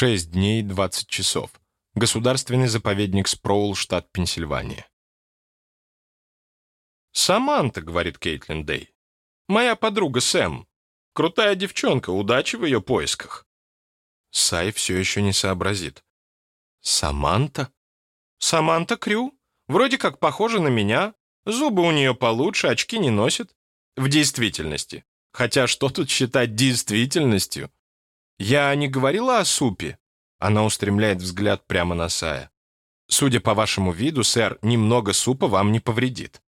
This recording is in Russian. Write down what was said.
6 дней 20 часов. Государственный заповедник Спроул, штат Пенсильвания. «Саманта», — говорит Кейтлин Дэй. «Моя подруга Сэм. Крутая девчонка, удачи в ее поисках». Сай все еще не сообразит. «Саманта?» «Саманта Крю. Вроде как похожа на меня. Зубы у нее получше, очки не носит. В действительности. Хотя что тут считать действительностью? Я не говорила о супе?» Она устремляет взгляд прямо на Сая. «Судя по вашему виду, сэр, немного супа вам не повредит».